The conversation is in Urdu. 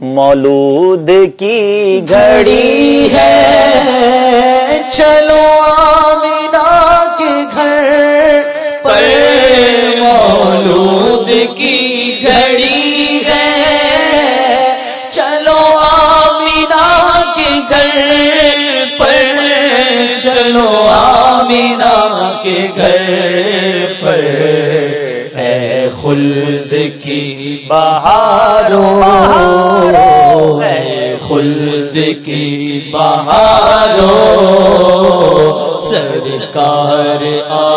مولود کی گھڑی ہے۔ چلو آمینا کے گھر پر مولود کی گھڑی ہے۔ چلو آمینا کے گھر پر، چلو آمینا کے گھر پر۔ اے خلد کی بہاروں خلد کی بہارو سرکار آ